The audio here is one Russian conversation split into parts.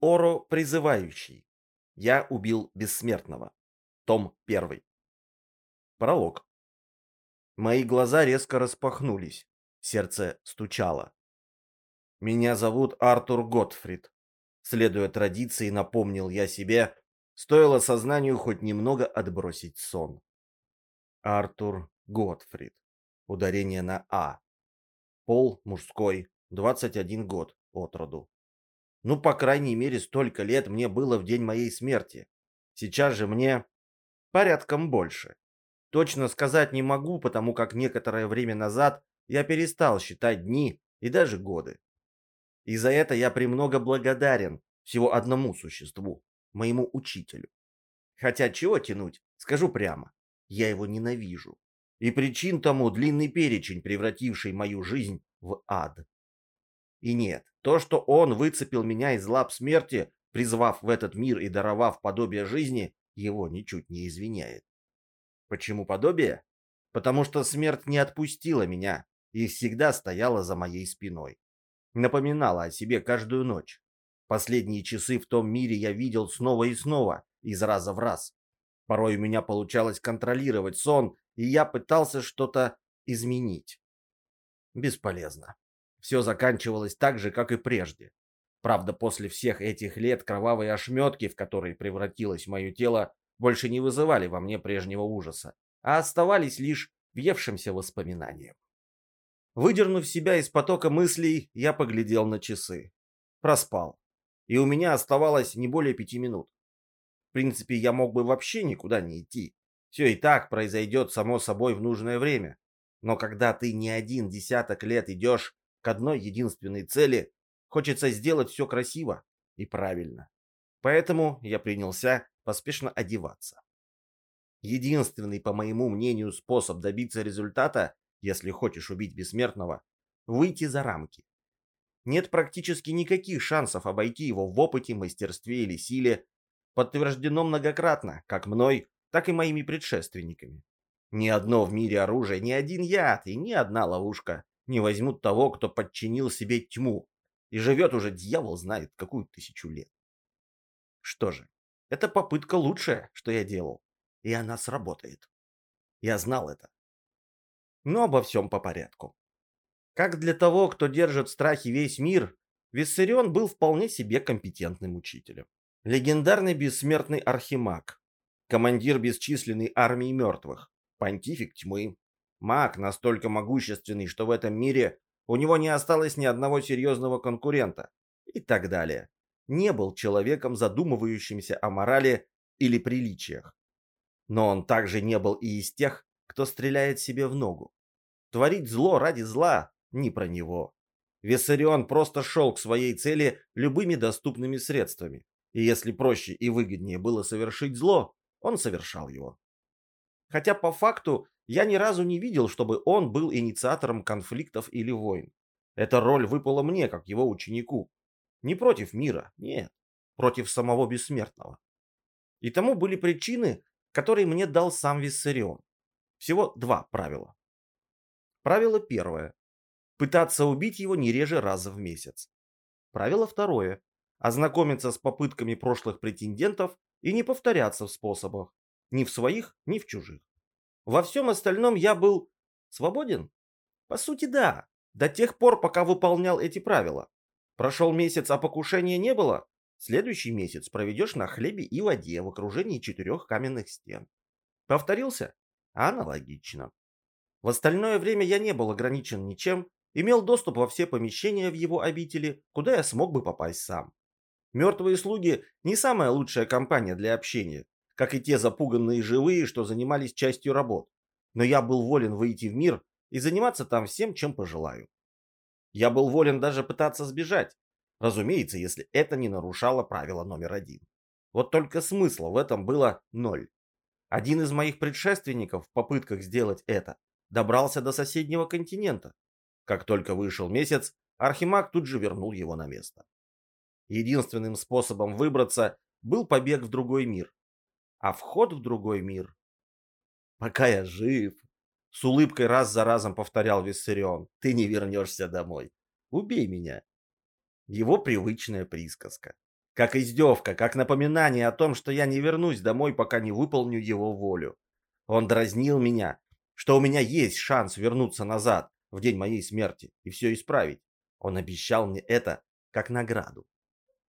Оро призывающий. Я убил бессмертного. Том 1. Пролог. Мои глаза резко распахнулись. Сердце стучало. Меня зовут Артур Готфрид. Следуя традиции, напомнил я себе, стоило сознанию хоть немного отбросить сон. Артур Готфрид. Ударение на А. Пол мужской, 21 год от роду. Ну, по крайней мере, столько лет мне было в день моей смерти. Сейчас же мне порядком больше. Точно сказать не могу, потому как некоторое время назад я перестал считать дни и даже годы. И за это я премного благодарен всего одному существу, моему учителю. Хотя чего тянуть, скажу прямо, я его ненавижу. И причин тому длинный перечень, превративший мою жизнь в ад. И нет, то, что он выцепил меня из лап смерти, призвав в этот мир и даровав подобие жизни, его ничуть не извиняет. Почему подобие? Потому что смерть не отпустила меня и всегда стояла за моей спиной. Напоминала о себе каждую ночь. Последние часы в том мире я видел снова и снова, из раза в раз. Порой у меня получалось контролировать сон, и я пытался что-то изменить. Бесполезно. Все заканчивалось так же, как и прежде. Правда, после всех этих лет кровавые ошметки, в которые превратилось мое тело, больше не вызывали во мне прежнего ужаса, а оставались лишь въевшимся воспоминанием. Выдернув себя из потока мыслей, я поглядел на часы. Проспал. И у меня оставалось не более пяти минут. В принципе, я мог бы вообще никуда не идти. Все и так произойдет само собой в нужное время. Но когда ты не один десяток лет идешь к одной единственной цели, хочется сделать все красиво и правильно. Поэтому я принялся поспешно одеваться. Единственный, по моему мнению, способ добиться результата, если хочешь убить бессмертного, выйти за рамки. Нет практически никаких шансов обойти его в опыте, мастерстве или силе, подтверждено многократно, как мной, так и моими предшественниками. Ни одно в мире оружие, ни один яд и ни одна ловушка не возьмут того, кто подчинил себе тьму, и живет уже дьявол знает какую тысячу лет. Что же, это попытка лучшая, что я делал, и она сработает. Я знал это. Но обо всем по порядку. Как для того, кто держит в страхе весь мир, Виссарион был вполне себе компетентным учителем. Легендарный бессмертный архимаг, командир бесчисленной армии мертвых, понтифик тьмы, маг настолько могущественный, что в этом мире у него не осталось ни одного серьезного конкурента и так далее. Не был человеком, задумывающимся о морали или приличиях. Но он также не был и из тех, кто стреляет себе в ногу. Творить зло ради зла не про него. Виссарион просто шел к своей цели любыми доступными средствами, и если проще и выгоднее было совершить зло, он совершал его. Хотя по факту я ни разу не видел, чтобы он был инициатором конфликтов или войн. Эта роль выпала мне, как его ученику. Не против мира, нет, против самого бессмертного. И тому были причины, которые мне дал сам Виссарион. Всего два правила. Правило первое. Пытаться убить его не реже раза в месяц. Правило второе. Ознакомиться с попытками прошлых претендентов и не повторяться в способах. Ни в своих, ни в чужих. Во всем остальном я был свободен? По сути, да. До тех пор, пока выполнял эти правила. Прошел месяц, а покушения не было? Следующий месяц проведешь на хлебе и воде в окружении четырех каменных стен. Повторился? Аналогично. В остальное время я не был ограничен ничем, имел доступ во все помещения в его обители, куда я смог бы попасть сам. Мертвые слуги не самая лучшая компания для общения, как и те запуганные живые, что занимались частью работ. Но я был волен выйти в мир и заниматься там всем, чем пожелаю. Я был волен даже пытаться сбежать. Разумеется, если это не нарушало правило номер один. Вот только смысла в этом было ноль. Один из моих предшественников в попытках сделать это добрался до соседнего континента. Как только вышел месяц, Архимаг тут же вернул его на место. Единственным способом выбраться был побег в другой мир, а вход в другой мир. Пока я жив, с улыбкой раз за разом повторял Виссарион, ты не вернешься домой. Убей меня. Его привычная присказка. Как издевка, как напоминание о том, что я не вернусь домой, пока не выполню его волю. Он дразнил меня, что у меня есть шанс вернуться назад в день моей смерти и все исправить. Он обещал мне это как награду.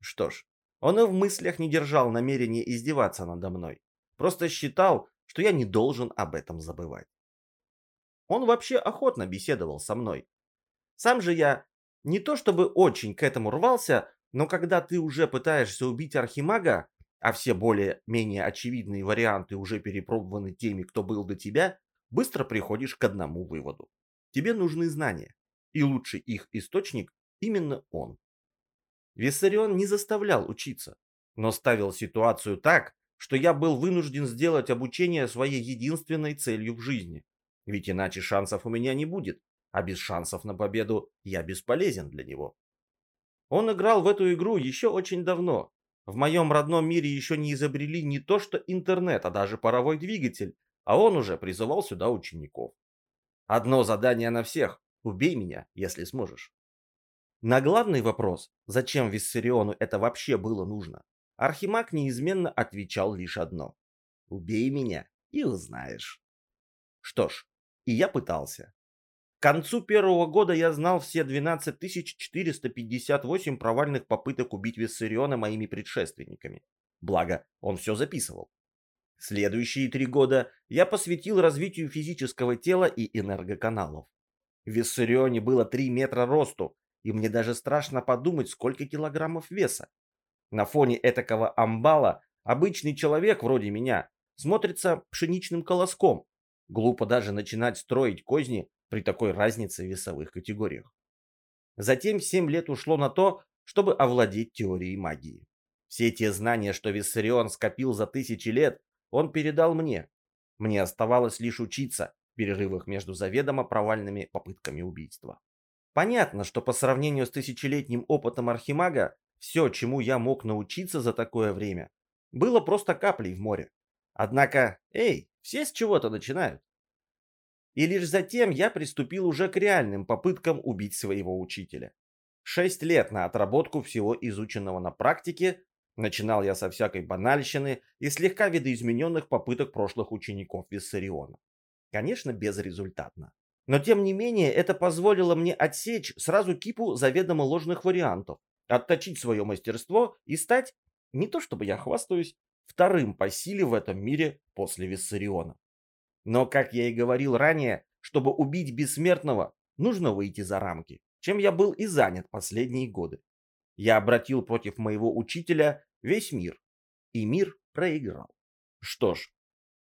Что ж, он и в мыслях не держал намерения издеваться надо мной. Просто считал, что я не должен об этом забывать. Он вообще охотно беседовал со мной. Сам же я не то чтобы очень к этому рвался, но когда ты уже пытаешься убить архимага, а все более-менее очевидные варианты уже перепробованы теми, кто был до тебя, быстро приходишь к одному выводу. Тебе нужны знания, и лучший их источник именно он. Виссарион не заставлял учиться, но ставил ситуацию так, что я был вынужден сделать обучение своей единственной целью в жизни. Ведь иначе шансов у меня не будет, а без шансов на победу я бесполезен для него. Он играл в эту игру еще очень давно. В моем родном мире еще не изобрели не то что интернет, а даже паровой двигатель, а он уже призывал сюда учеников. Одно задание на всех – убей меня, если сможешь. На главный вопрос, зачем Виссариону это вообще было нужно, Архимаг неизменно отвечал лишь одно. «Убей меня и узнаешь». Что ж, и я пытался. К концу первого года я знал все 12458 провальных попыток убить Виссариона моими предшественниками. Благо, он все записывал. Следующие три года я посвятил развитию физического тела и энергоканалов. В Виссарионе было 3 метра росту, и мне даже страшно подумать, сколько килограммов веса. На фоне этакого амбала обычный человек вроде меня смотрится пшеничным колоском. Глупо даже начинать строить козни при такой разнице в весовых категориях. Затем 7 лет ушло на то, чтобы овладеть теорией магии. Все те знания, что Виссарион скопил за тысячи лет, он передал мне. Мне оставалось лишь учиться в перерывах между заведомо провальными попытками убийства. Понятно, что по сравнению с тысячелетним опытом Архимага, все, чему я мог научиться за такое время, было просто каплей в море. Однако, эй, все с чего-то начинают. И лишь затем я приступил уже к реальным попыткам убить своего учителя. Шесть лет на отработку всего изученного на практике, начинал я со всякой банальщины и слегка видоизмененных попыток прошлых учеников Виссариона. Конечно, безрезультатно. Но тем не менее, это позволило мне отсечь сразу кипу заведомо ложных вариантов, отточить свое мастерство и стать, не то чтобы я хвастаюсь, вторым по силе в этом мире после Виссариона. Но, как я и говорил ранее, чтобы убить бессмертного, нужно выйти за рамки, чем я был и занят последние годы. Я обратил против моего учителя весь мир, и мир проиграл. Что ж,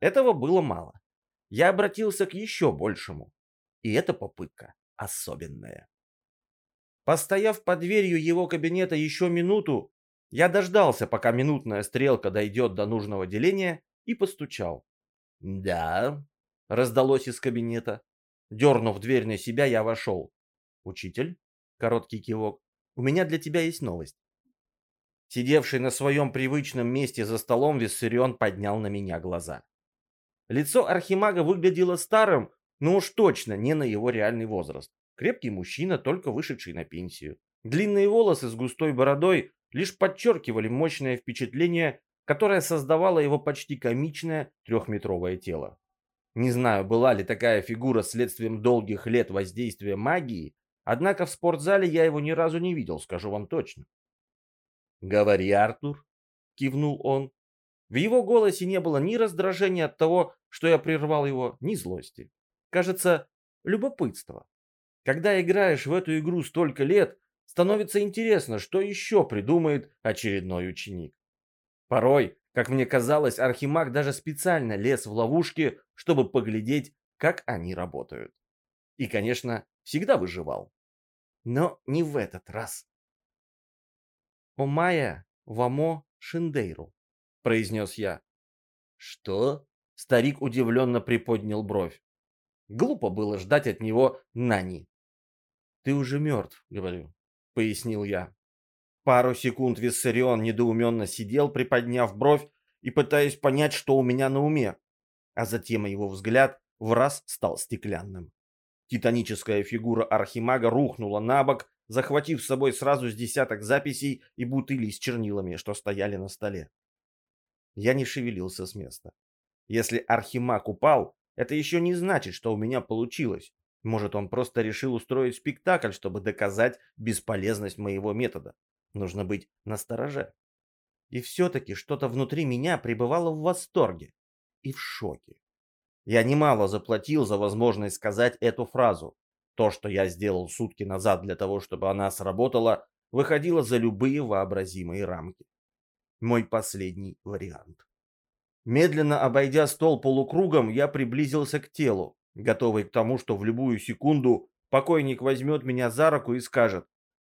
этого было мало. Я обратился к еще большему, и эта попытка особенная. Постояв под дверью его кабинета еще минуту, я дождался, пока минутная стрелка дойдет до нужного деления, и постучал. «Да», — раздалось из кабинета. Дернув дверь на себя, я вошел. «Учитель?» — короткий кивок. «У меня для тебя есть новость». Сидевший на своем привычном месте за столом Виссарион поднял на меня глаза. Лицо Архимага выглядело старым, но уж точно не на его реальный возраст. Крепкий мужчина, только вышедший на пенсию. Длинные волосы с густой бородой лишь подчеркивали мощное впечатление, которое создавало его почти комичное трехметровое тело. Не знаю, была ли такая фигура следствием долгих лет воздействия магии, однако в спортзале я его ни разу не видел, скажу вам точно. «Говори, Артур», — кивнул он. В его голосе не было ни раздражения от того, что я прервал его, ни злости. Кажется, любопытство. Когда играешь в эту игру столько лет, становится интересно, что еще придумает очередной ученик. Порой, как мне казалось, Архимаг даже специально лез в ловушки, чтобы поглядеть, как они работают. И, конечно, всегда выживал. Но не в этот раз. «Омая вамо шиндейру», — произнес я. «Что?» — старик удивленно приподнял бровь. Глупо было ждать от него нани. «Ты уже мертв», — говорю, — пояснил я. Пару секунд Виссарион недоуменно сидел, приподняв бровь и пытаясь понять, что у меня на уме. А затем его взгляд в раз стал стеклянным. Титаническая фигура архимага рухнула на бок, захватив с собой сразу с десяток записей и бутылей с чернилами, что стояли на столе. Я не шевелился с места. Если Архимаг упал, это еще не значит, что у меня получилось. Может, он просто решил устроить спектакль, чтобы доказать бесполезность моего метода. Нужно быть настороже. И все-таки что-то внутри меня пребывало в восторге и в шоке. Я немало заплатил за возможность сказать эту фразу. То, что я сделал сутки назад для того, чтобы она сработала, выходило за любые вообразимые рамки. Мой последний вариант. Медленно обойдя стол полукругом, я приблизился к телу, готовый к тому, что в любую секунду покойник возьмет меня за руку и скажет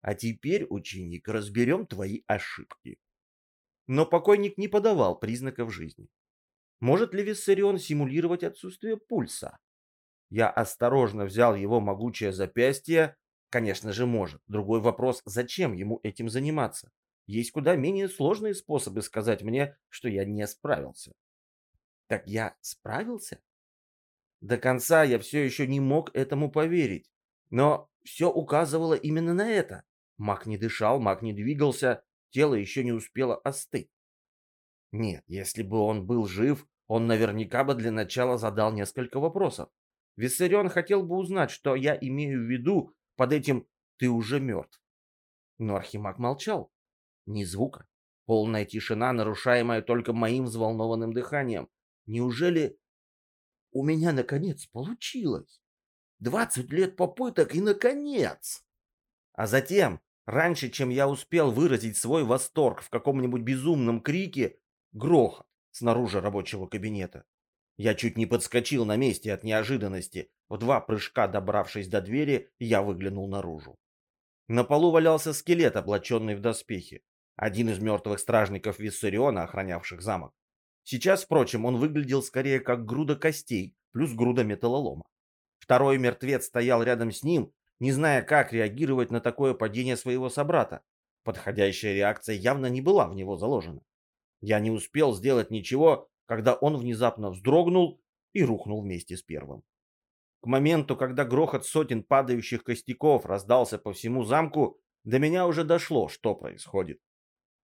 «А теперь, ученик, разберем твои ошибки». Но покойник не подавал признаков жизни. Может ли Виссарион симулировать отсутствие пульса? Я осторожно взял его могучее запястье. Конечно же, может. Другой вопрос, зачем ему этим заниматься? Есть куда менее сложные способы сказать мне, что я не справился. Так я справился? До конца я все еще не мог этому поверить. Но все указывало именно на это. Маг не дышал, маг не двигался, тело еще не успело остыть. Нет, если бы он был жив, он наверняка бы для начала задал несколько вопросов. Виссарион хотел бы узнать, что я имею в виду под этим «ты уже мертв». Но Архимаг молчал. Ни звука. Полная тишина, нарушаемая только моим взволнованным дыханием. Неужели у меня наконец получилось? Двадцать лет попыток и наконец! А затем, раньше, чем я успел выразить свой восторг в каком-нибудь безумном крике, грохот снаружи рабочего кабинета. Я чуть не подскочил на месте от неожиданности. В два прыжка добравшись до двери, я выглянул наружу. На полу валялся скелет, облаченный в доспехи. Один из мертвых стражников Виссариона, охранявших замок. Сейчас, впрочем, он выглядел скорее как груда костей, плюс груда металлолома. Второй мертвец стоял рядом с ним, не зная, как реагировать на такое падение своего собрата. Подходящая реакция явно не была в него заложена. Я не успел сделать ничего, когда он внезапно вздрогнул и рухнул вместе с первым. К моменту, когда грохот сотен падающих костяков раздался по всему замку, до меня уже дошло, что происходит.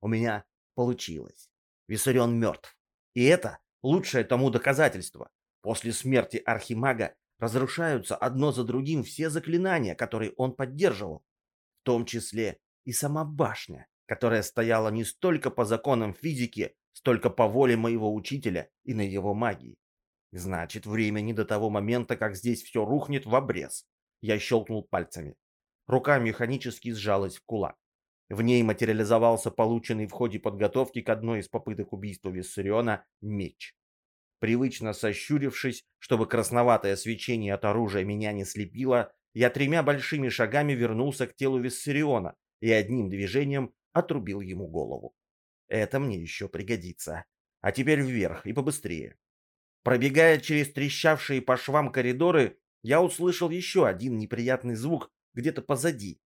У меня получилось. Виссарион мертв. И это лучшее тому доказательство. После смерти Архимага разрушаются одно за другим все заклинания, которые он поддерживал. В том числе и сама башня которая стояла не столько по законам физики, столько по воле моего учителя и на его магии. Значит, время не до того момента, как здесь все рухнет в обрез. Я щелкнул пальцами. Рука механически сжалась в кулак. В ней материализовался полученный в ходе подготовки к одной из попыток убийства Виссариона меч. Привычно сощурившись, чтобы красноватое свечение от оружия меня не слепило, я тремя большими шагами вернулся к телу Виссариона и одним движением отрубил ему голову. Это мне еще пригодится. А теперь вверх и побыстрее. Пробегая через трещавшие по швам коридоры, я услышал еще один неприятный звук где-то позади.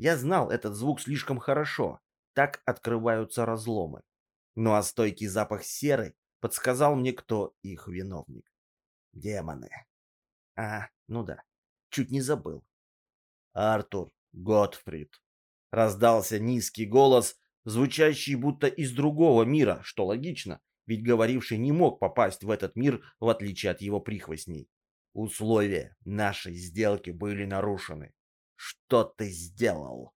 Я знал этот звук слишком хорошо. Так открываются разломы. Ну а стойкий запах серы подсказал мне, кто их виновник. Демоны. А, ну да, чуть не забыл. Артур Готфрид. Раздался низкий голос, звучащий будто из другого мира, что логично, ведь говоривший не мог попасть в этот мир, в отличие от его прихвостней. Условия нашей сделки были нарушены. Что ты сделал?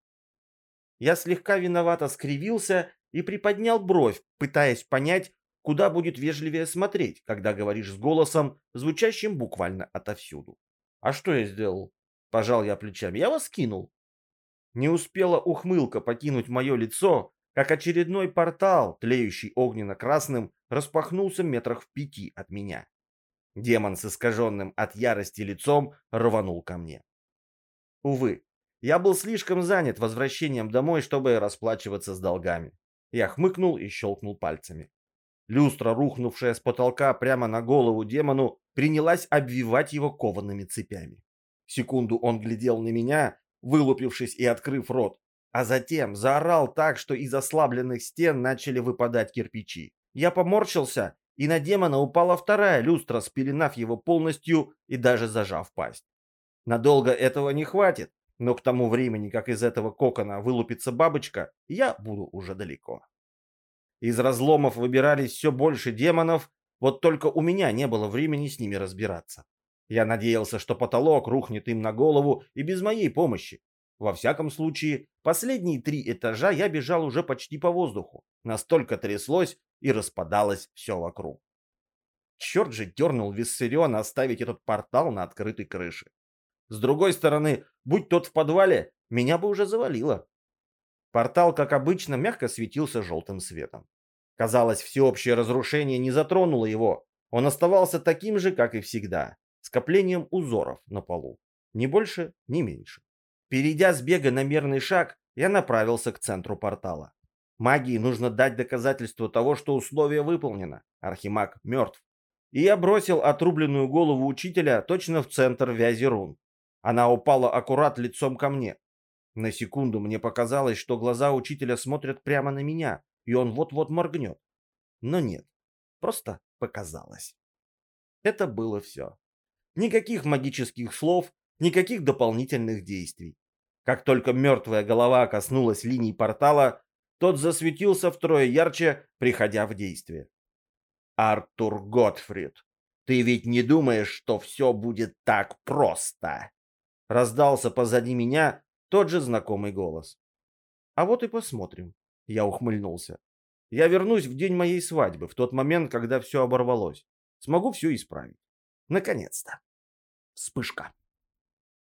Я слегка виновато скривился и приподнял бровь, пытаясь понять, куда будет вежливее смотреть, когда говоришь с голосом, звучащим буквально отовсюду. А что я сделал? Пожал я плечами. Я вас кинул. Не успела ухмылка покинуть мое лицо, как очередной портал, тлеющий огненно-красным, распахнулся метрах в пяти от меня. Демон с искаженным от ярости лицом рванул ко мне. Увы, я был слишком занят возвращением домой, чтобы расплачиваться с долгами. Я хмыкнул и щелкнул пальцами. Люстра, рухнувшая с потолка прямо на голову демону, принялась обвивать его коваными цепями. Секунду он глядел на меня, вылупившись и открыв рот, а затем заорал так, что из ослабленных стен начали выпадать кирпичи. Я поморщился, и на демона упала вторая люстра, спеленав его полностью и даже зажав пасть. Надолго этого не хватит, Но к тому времени, как из этого кокона вылупится бабочка, я буду уже далеко. Из разломов выбирались все больше демонов, вот только у меня не было времени с ними разбираться. Я надеялся, что потолок рухнет им на голову и без моей помощи. Во всяком случае, последние три этажа я бежал уже почти по воздуху. Настолько тряслось и распадалось все вокруг. Черт же дернул Виссариона оставить этот портал на открытой крыше. С другой стороны, будь тот в подвале, меня бы уже завалило. Портал, как обычно, мягко светился желтым светом. Казалось, всеобщее разрушение не затронуло его. Он оставался таким же, как и всегда, скоплением узоров на полу. Ни больше, ни меньше. Перейдя с бега на мерный шаг, я направился к центру портала. Магии нужно дать доказательство того, что условие выполнено. Архимаг мертв. И я бросил отрубленную голову учителя точно в центр вязи рун. Она упала аккурат лицом ко мне. На секунду мне показалось, что глаза учителя смотрят прямо на меня, и он вот-вот моргнет. Но нет, просто показалось. Это было все. Никаких магических слов, никаких дополнительных действий. Как только мертвая голова коснулась линий портала, тот засветился втрое ярче, приходя в действие. «Артур Готфрид, ты ведь не думаешь, что все будет так просто?» Раздался позади меня тот же знакомый голос. «А вот и посмотрим», — я ухмыльнулся. «Я вернусь в день моей свадьбы, в тот момент, когда все оборвалось. Смогу все исправить. Наконец-то!» Вспышка.